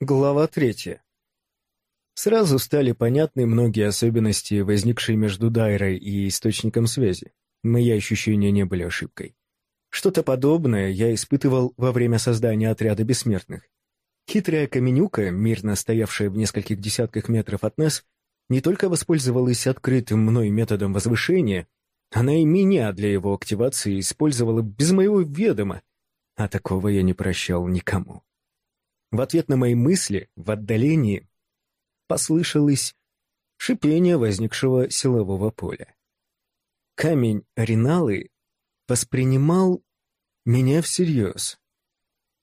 Глава третья. Сразу стали понятны многие особенности, возникшие между Дайрой и источником связи. Мои ощущения не были ошибкой. Что-то подобное я испытывал во время создания отряда бессмертных. Хитрая каменюка, мирно стоявшая в нескольких десятках метров от нас, не только воспользовалась открытым мной методом возвышения, она и меня для его активации использовала без моего ведома, а такого я не прощал никому. В ответ на мои мысли в отдалении послышалось шипение возникшего силового поля. Камень Риналы воспринимал меня всерьез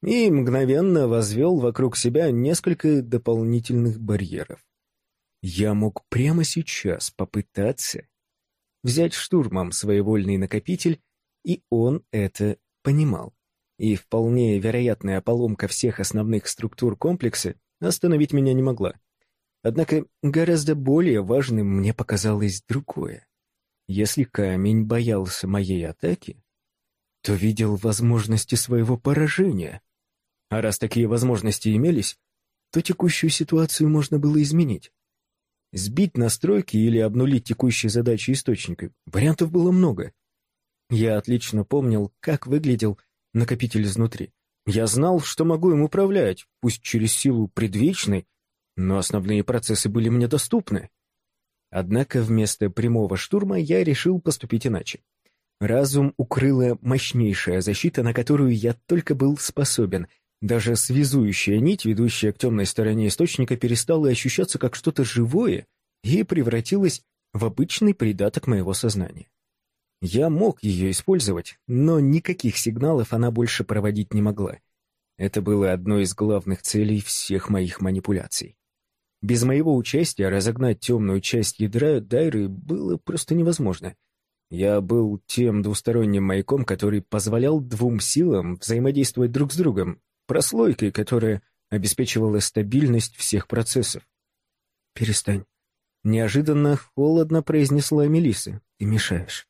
и мгновенно возвел вокруг себя несколько дополнительных барьеров. Я мог прямо сейчас попытаться взять штурмом своевольный накопитель, и он это понимал и вполне вероятная поломка всех основных структур комплекса остановить меня не могла. Однако гораздо более важным мне показалось другое. Если камень боялся моей атаки, то видел возможности своего поражения. А раз такие возможности имелись, то текущую ситуацию можно было изменить. Сбить настройки или обнулить текущие задачи источника. Вариантов было много. Я отлично помнил, как выглядел накопитель изнутри. Я знал, что могу им управлять, пусть через силу предвечной, но основные процессы были мне доступны. Однако вместо прямого штурма я решил поступить иначе. Разум укрыла мощнейшая защита, на которую я только был способен. Даже связующая нить, ведущая к темной стороне источника, перестала ощущаться как что-то живое и превратилась в обычный придаток моего сознания. Я мог ее использовать, но никаких сигналов она больше проводить не могла. Это было одной из главных целей всех моих манипуляций. Без моего участия разогнать темную часть ядра Дайры было просто невозможно. Я был тем двусторонним маяком, который позволял двум силам взаимодействовать друг с другом, прослойкой, которая обеспечивала стабильность всех процессов. «Перестань», — неожиданно холодно произнесла Мелисса. «Ты мешаешь».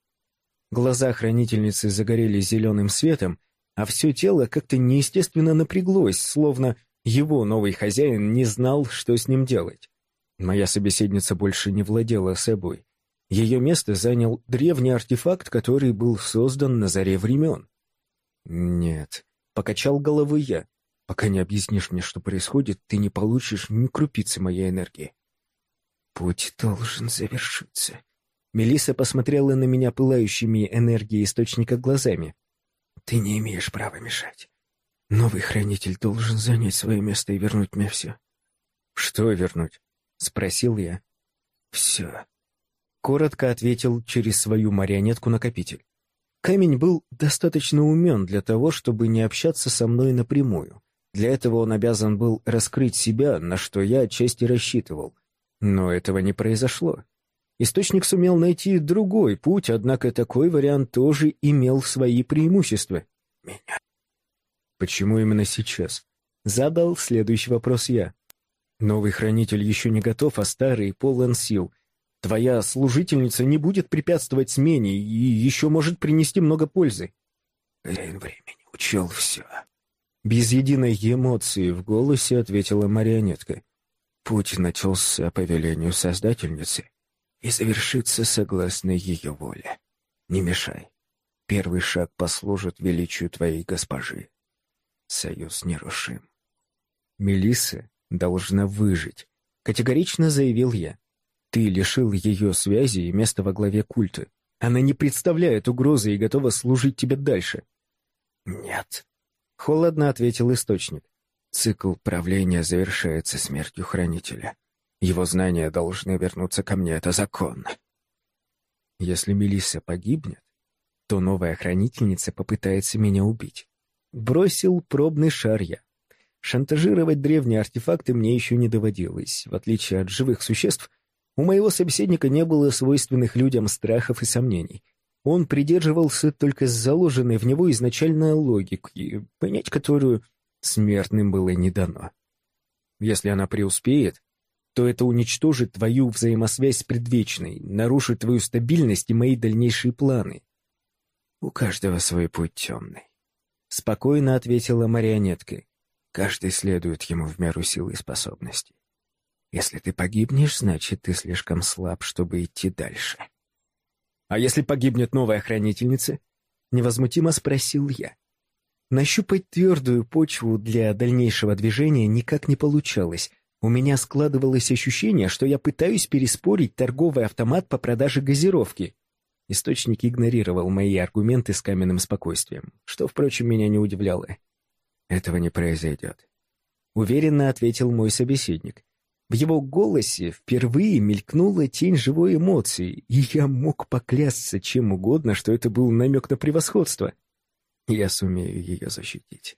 Глаза хранительницы загорелись зеленым светом, а все тело как-то неестественно напряглось, словно его новый хозяин не знал, что с ним делать. Моя собеседница больше не владела собой. Ее место занял древний артефакт, который был создан на заре времен. «Нет», — покачал головой я. «Пока не объяснишь мне, что происходит, ты не получишь ни крупицы моей энергии». «Путь должен завершиться», Мелиса посмотрела на меня пылающими энергией источника глазами. «Ты не имеешь права мешать. Новый хранитель должен занять свое место и вернуть мне все». «Что вернуть?» — спросил я. «Все», — коротко ответил через свою марионетку-накопитель. Камень был достаточно умен для того, чтобы не общаться со мной напрямую. Для этого он обязан был раскрыть себя, на что я отчасти рассчитывал. Но этого не произошло. Источник сумел найти другой путь, однако такой вариант тоже имел свои преимущества. Меня. Почему именно сейчас? Задал следующий вопрос я. Новый хранитель еще не готов, а старый полон сил. Твоя служительница не будет препятствовать смене и еще может принести много пользы. Хозяин времени учел все. Без единой эмоции в голосе ответила марионетка. Путь начался по велению Создательницы и завершится согласно ее воле. Не мешай. Первый шаг послужит величию твоей госпожи. Союз нерушим. Мелисса должна выжить, категорично заявил я. Ты лишил ее связи и места во главе культа. Она не представляет угрозы и готова служить тебе дальше. Нет, холодно ответил источник. Цикл правления завершается смертью хранителя. Его знания должны вернуться ко мне, это закон. Если Мелисса погибнет, то новая хранительница попытается меня убить. Бросил пробный шар я. Шантажировать древние артефакты мне еще не доводилось. В отличие от живых существ, у моего собеседника не было свойственных людям страхов и сомнений. Он придерживался только заложенной в него изначально логики, понять которую смертным было не дано. Если она преуспеет, то это уничтожит твою взаимосвязь с предвечной, нарушит твою стабильность и мои дальнейшие планы. У каждого свой путь темный. Спокойно ответила марионетка. Каждый следует ему в меру силы и способностей. Если ты погибнешь, значит, ты слишком слаб, чтобы идти дальше. А если погибнет новая хранительница? Невозмутимо спросил я. Нащупать твердую почву для дальнейшего движения никак не получалось. У меня складывалось ощущение, что я пытаюсь переспорить торговый автомат по продаже газировки. Источник игнорировал мои аргументы с каменным спокойствием, что, впрочем, меня не удивляло. «Этого не произойдет», — уверенно ответил мой собеседник. В его голосе впервые мелькнула тень живой эмоции, и я мог поклясться чем угодно, что это был намек на превосходство. Я сумею ее защитить,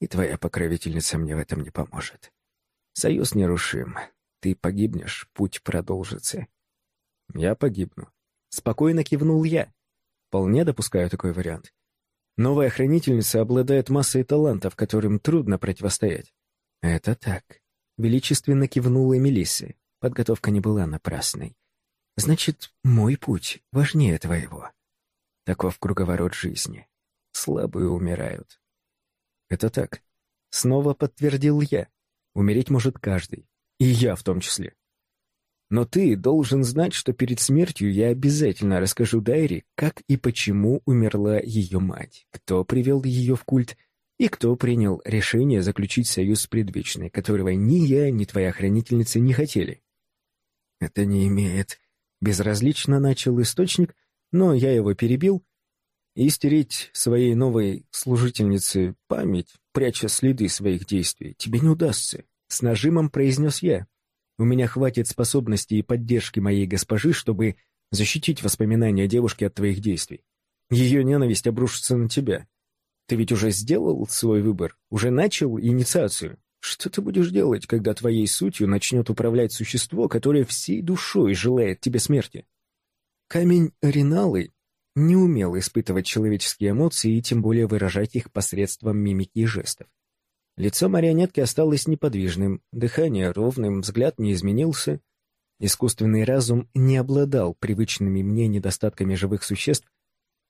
и твоя покровительница мне в этом не поможет. Союз нерушим. Ты погибнешь, путь продолжится. Я погибну. Спокойно кивнул я. Вполне допускаю такой вариант. Новая хранительница обладает массой талантов, которым трудно противостоять. Это так. Величественно кивнула Мелисса. Подготовка не была напрасной. Значит, мой путь важнее твоего. Таков круговорот жизни. Слабые умирают. Это так. Снова подтвердил я. Умереть может каждый. И я в том числе. Но ты должен знать, что перед смертью я обязательно расскажу Дайри, как и почему умерла ее мать, кто привел ее в культ и кто принял решение заключить союз с предвечной, которого ни я, ни твоя хранительница не хотели? Это не имеет... Безразлично начал источник, но я его перебил, и стереть своей новой служительнице память, пряча следы своих действий, тебе не удастся. С нажимом произнес я. У меня хватит способности и поддержки моей госпожи, чтобы защитить воспоминания девушки от твоих действий. Ее ненависть обрушится на тебя. Ты ведь уже сделал свой выбор, уже начал инициацию. Что ты будешь делать, когда твоей сутью начнет управлять существо, которое всей душой желает тебе смерти? Камень Риналы не умел испытывать человеческие эмоции и тем более выражать их посредством мимики и жестов. Лицо марионетки осталось неподвижным, дыхание ровным, взгляд не изменился. Искусственный разум не обладал привычными мне недостатками живых существ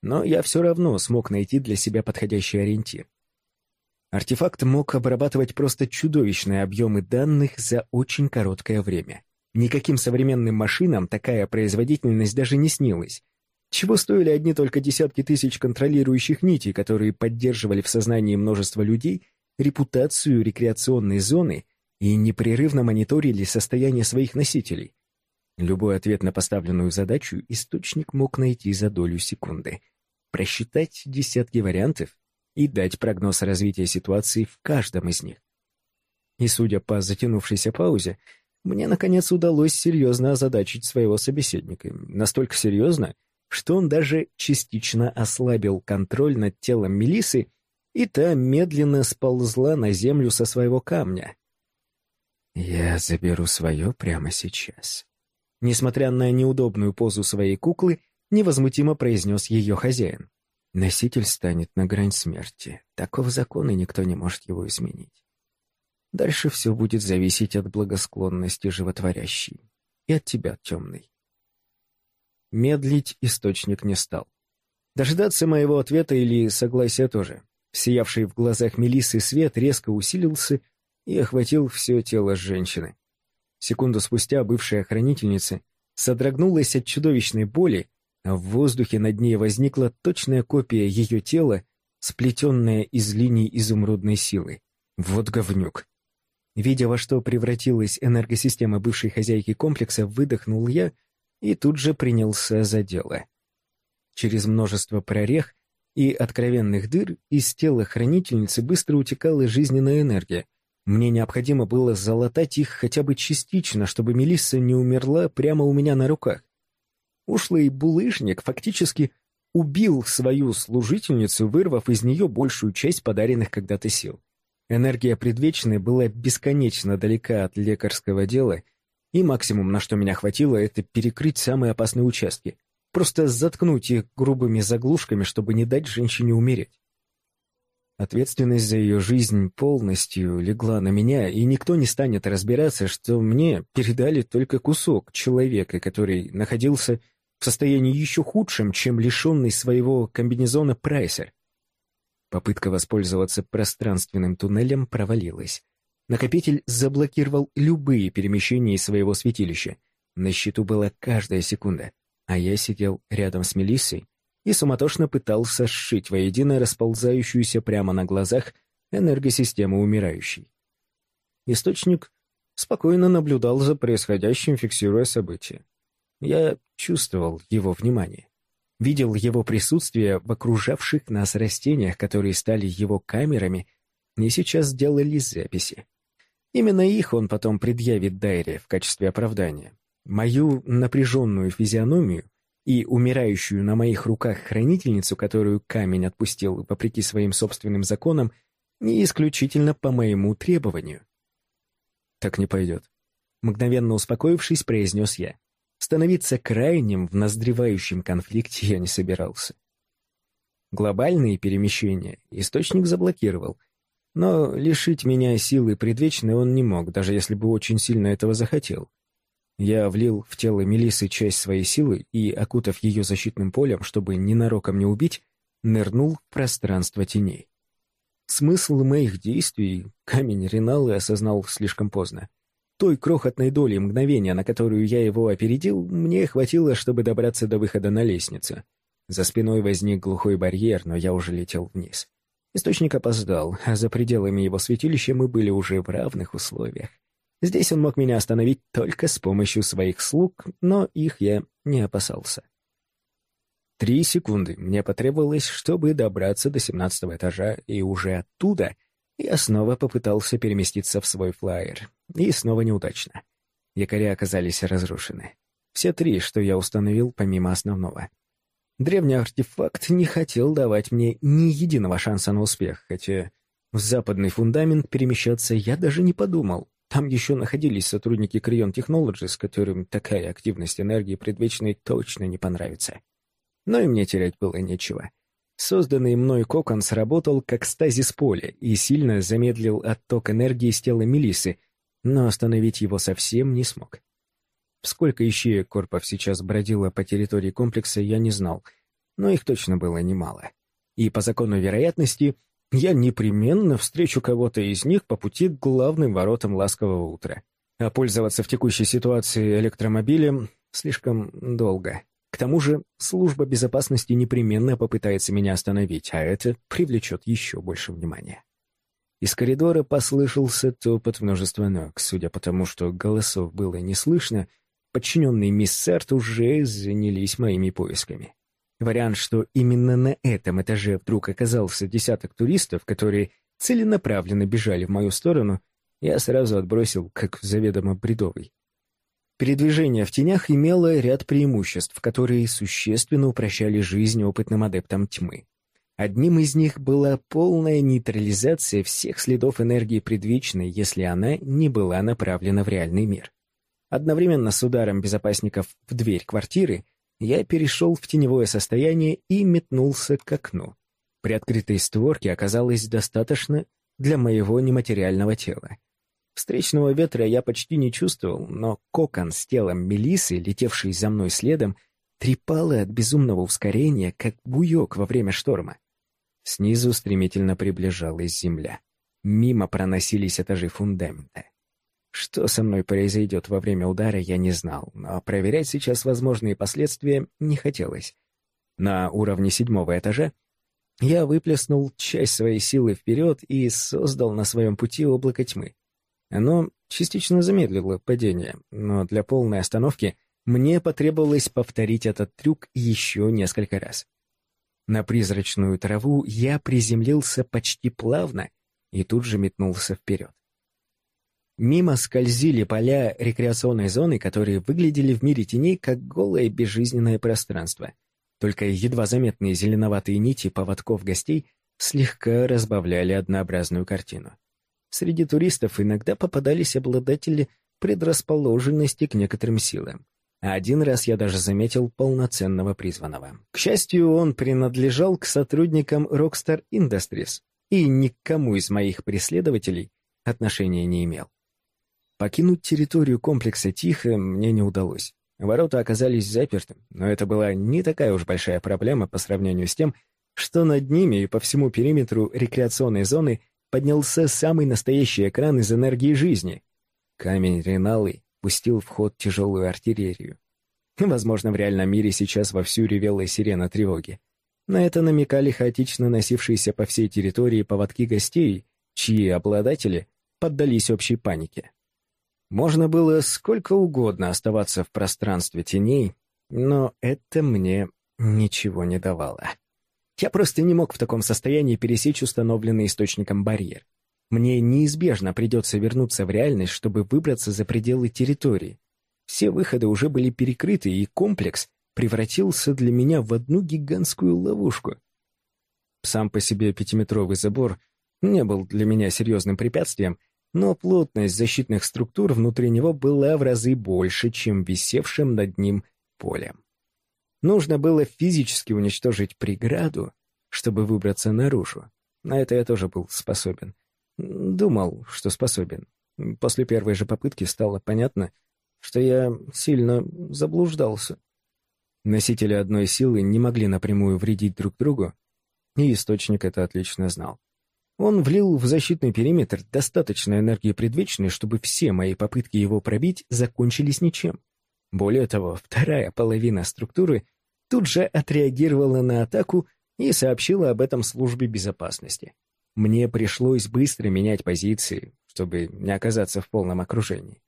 но я все равно смог найти для себя подходящий ориентир. Артефакт мог обрабатывать просто чудовищные объемы данных за очень короткое время. Никаким современным машинам такая производительность даже не снилась. Чего стоили одни только десятки тысяч контролирующих нитей, которые поддерживали в сознании множества людей репутацию рекреационной зоны и непрерывно мониторили состояние своих носителей. Любой ответ на поставленную задачу источник мог найти за долю секунды, просчитать десятки вариантов и дать прогноз развития ситуации в каждом из них. И судя по затянувшейся паузе, мне, наконец, удалось серьезно озадачить своего собеседника. Настолько серьезно, что он даже частично ослабил контроль над телом Мелисы, и та медленно сползла на землю со своего камня. «Я заберу свое прямо сейчас», Несмотря на неудобную позу своей куклы, невозмутимо произнес ее хозяин. Носитель станет на грань смерти. Таков закон, и никто не может его изменить. Дальше все будет зависеть от благосклонности животворящей. И от тебя, темный. Медлить источник не стал. Дождаться моего ответа или согласия тоже. Сиявший в глазах Мелиссы свет резко усилился и охватил все тело женщины. Секунду спустя бывшая хранительница содрогнулась от чудовищной боли, а в воздухе над ней возникла точная копия ее тела, сплетенная из линий изумрудной силы. Вот говнюк. Видя, во что превратилась энергосистема бывшей хозяйки комплекса, выдохнул я и тут же принялся за дело. Через множество прорех и откровенных дыр из тела хранительницы быстро утекала жизненная энергия, мне необходимо было залатать их хотя бы частично, чтобы Мелисса не умерла прямо у меня на руках. Ушлый булыжник фактически убил свою служительницу, вырвав из нее большую часть подаренных когда-то сил. Энергия предвечной была бесконечно далека от лекарского дела, и максимум, на что меня хватило, это перекрыть самые опасные участки, просто заткнуть их грубыми заглушками, чтобы не дать женщине умереть. Ответственность за ее жизнь полностью легла на меня, и никто не станет разбираться, что мне передали только кусок человека, который находился в состоянии еще худшем, чем лишенный своего комбинезона прайсер. Попытка воспользоваться пространственным туннелем провалилась. Накопитель заблокировал любые перемещения из своего святилища. На счету была каждая секунда, а я сидел рядом с Мелиссой и суматошно пытался сшить воедино расползающуюся прямо на глазах энергосистему умирающей. Источник спокойно наблюдал за происходящим, фиксируя события. Я чувствовал его внимание. Видел его присутствие в окружавших нас растениях, которые стали его камерами и сейчас сделали записи. Именно их он потом предъявит Дайре в качестве оправдания. Мою напряженную физиономию и умирающую на моих руках хранительницу, которую камень отпустил вопреки своим собственным законам, не исключительно по моему требованию. «Так не пойдет», — мгновенно успокоившись, произнес я. Становиться крайним в назревающем конфликте я не собирался. Глобальные перемещения источник заблокировал, но лишить меня силы предвечной он не мог, даже если бы очень сильно этого захотел. Я влил в тело Мелисы часть своей силы и, окутав ее защитным полем, чтобы ненароком не убить, нырнул в пространство теней. Смысл моих действий камень Риналы осознал слишком поздно. Той крохотной доли мгновения, на которую я его опередил, мне хватило, чтобы добраться до выхода на лестницу. За спиной возник глухой барьер, но я уже летел вниз. Источник опоздал, а за пределами его святилища мы были уже в равных условиях. Здесь он мог меня остановить только с помощью своих слуг, но их я не опасался. Три секунды мне потребовалось, чтобы добраться до семнадцатого этажа, и уже оттуда я снова попытался переместиться в свой флайер. И снова неудачно. Якоря оказались разрушены. Все три, что я установил помимо основного. Древний артефакт не хотел давать мне ни единого шанса на успех, хотя в западный фундамент перемещаться я даже не подумал. Там еще находились сотрудники Крион Technologies, которым такая активность энергии предвечной точно не понравится. Но и мне терять было нечего. Созданный мной кокон сработал как стазис поля и сильно замедлил отток энергии с тела Мелисы, но остановить его совсем не смог. Сколько ищеек корпов сейчас бродило по территории комплекса, я не знал, но их точно было немало. И по закону вероятности я непременно встречу кого-то из них по пути к главным воротам ласкового утра. А пользоваться в текущей ситуации электромобилем слишком долго. К тому же служба безопасности непременно попытается меня остановить, а это привлечет еще больше внимания. Из коридора послышался топот множества ног. Судя по тому, что голосов было не слышно, подчиненные мисс Сарт уже занялись моими поисками. Вариант, что именно на этом этаже вдруг оказался десяток туристов, которые целенаправленно бежали в мою сторону, я сразу отбросил как заведомо бредовый. Передвижение в тенях имело ряд преимуществ, которые существенно упрощали жизнь опытным адептам тьмы. Одним из них была полная нейтрализация всех следов энергии предвечной, если она не была направлена в реальный мир. Одновременно с ударом безопасников в дверь квартиры я перешел в теневое состояние и метнулся к окну. При открытой створке оказалось достаточно для моего нематериального тела. Встречного ветра я почти не чувствовал, но кокон с телом Мелисы, летевший за мной следом, трепало от безумного ускорения, как буек во время шторма. Снизу стремительно приближалась земля. Мимо проносились этажи фундамента. Что со мной произойдет во время удара, я не знал, но проверять сейчас возможные последствия не хотелось. На уровне седьмого этажа я выплеснул часть своей силы вперед и создал на своем пути облако тьмы. Оно частично замедлило падение, но для полной остановки мне потребовалось повторить этот трюк еще несколько раз. На призрачную траву я приземлился почти плавно и тут же метнулся вперед. Мимо скользили поля рекреационной зоны, которые выглядели в мире теней как голое безжизненное пространство. Только едва заметные зеленоватые нити поводков гостей слегка разбавляли однообразную картину. Среди туристов иногда попадались обладатели предрасположенности к некоторым силам. А один раз я даже заметил полноценного призванного. К счастью, он принадлежал к сотрудникам Rockstar Industries и ни к кому из моих преследователей отношения не имел. Покинуть территорию комплекса тихо мне не удалось. Ворота оказались заперты, но это была не такая уж большая проблема по сравнению с тем, что над ними и по всему периметру рекреационной зоны поднялся самый настоящий экран из энергии жизни. Камень Реналы пустил в ход тяжелую артиллерию. Возможно, в реальном мире сейчас вовсю ревела сирена тревоги. На это намекали хаотично носившиеся по всей территории поводки гостей, чьи обладатели поддались общей панике. Можно было сколько угодно оставаться в пространстве теней, но это мне ничего не давало. Я просто не мог в таком состоянии пересечь установленный источником барьер. Мне неизбежно придется вернуться в реальность, чтобы выбраться за пределы территории. Все выходы уже были перекрыты, и комплекс превратился для меня в одну гигантскую ловушку. Сам по себе пятиметровый забор не был для меня серьезным препятствием, но плотность защитных структур внутри него была в разы больше, чем висевшим над ним полем. Нужно было физически уничтожить преграду, чтобы выбраться наружу. На это я тоже был способен. Думал, что способен. После первой же попытки стало понятно, что я сильно заблуждался. Носители одной силы не могли напрямую вредить друг другу, и источник это отлично знал. Он влил в защитный периметр достаточно энергии предвечной, чтобы все мои попытки его пробить закончились ничем. Более того, вторая половина структуры тут же отреагировала на атаку и сообщила об этом службе безопасности. Мне пришлось быстро менять позиции, чтобы не оказаться в полном окружении.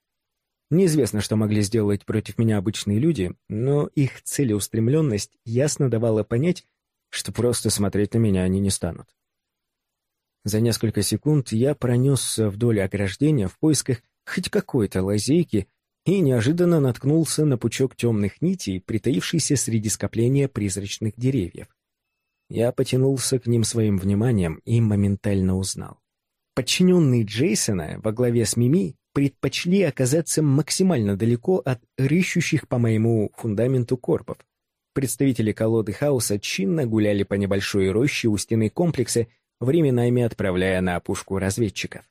Неизвестно, что могли сделать против меня обычные люди, но их целеустремленность ясно давала понять, что просто смотреть на меня они не станут. За несколько секунд я пронесся вдоль ограждения в поисках хоть какой-то лазейки и неожиданно наткнулся на пучок темных нитей, притаившийся среди скопления призрачных деревьев. Я потянулся к ним своим вниманием и моментально узнал. Подчиненные Джейсона во главе с Мими предпочли оказаться максимально далеко от рыщущих по моему фундаменту корпов. Представители колоды хаоса чинно гуляли по небольшой роще у стены комплекса, временами отправляя на опушку разведчиков.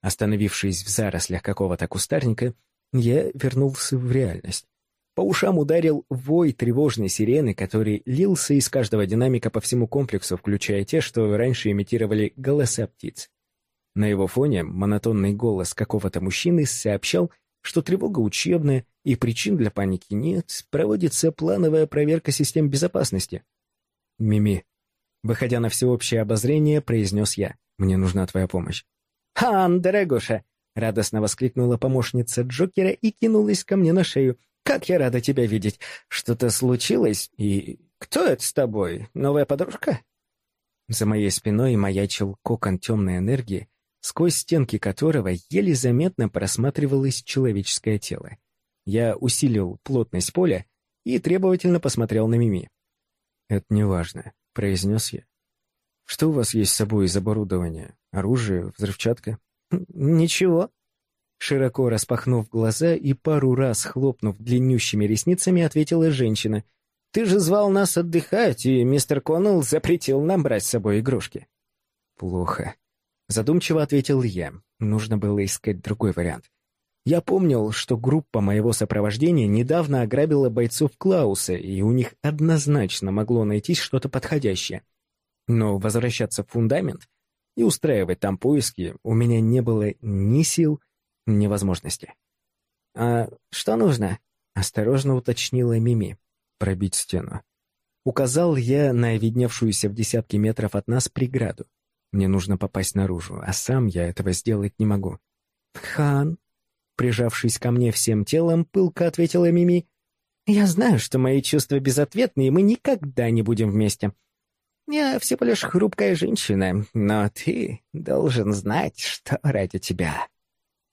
Остановившись в зарослях какого-то кустарника, я вернулся в реальность. По ушам ударил вой тревожной сирены, который лился из каждого динамика по всему комплексу, включая те, что раньше имитировали голоса птиц. На его фоне монотонный голос какого-то мужчины сообщал, что тревога учебная и причин для паники нет, проводится плановая проверка систем безопасности. «Мими», выходя на всеобщее обозрение, произнес я, «мне нужна твоя помощь». «Хан, дорогуша!» — радостно воскликнула помощница Джокера и кинулась ко мне на шею. Как я рада тебя видеть. Что-то случилось? И кто это с тобой? Новая подружка?» За моей спиной маячил кокон темной энергии, сквозь стенки которого еле заметно просматривалось человеческое тело. Я усилил плотность поля и требовательно посмотрел на Мими. «Это неважно», — произнес я. «Что у вас есть с собой из оборудования? Оружие, взрывчатка?» «Ничего», Широко распахнув глаза и пару раз хлопнув длиннющими ресницами, ответила женщина. «Ты же звал нас отдыхать, и мистер Коннелл запретил нам брать с собой игрушки». «Плохо», — задумчиво ответил я. Нужно было искать другой вариант. Я помнил, что группа моего сопровождения недавно ограбила бойцов Клауса, и у них однозначно могло найтись что-то подходящее. Но возвращаться в фундамент и устраивать там поиски у меня не было ни сил, невозможности. «А что нужно?» — осторожно уточнила Мими. «Пробить стену». Указал я на видневшуюся в десятки метров от нас преграду. Мне нужно попасть наружу, а сам я этого сделать не могу. «Хан», прижавшись ко мне всем телом, пылко ответила Мими, «Я знаю, что мои чувства безответны, и мы никогда не будем вместе. Я всего лишь хрупкая женщина, но ты должен знать, что ради тебя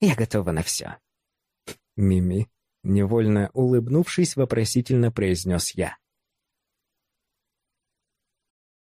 я готова на все. Мими, невольно улыбнувшись, вопросительно произнес я.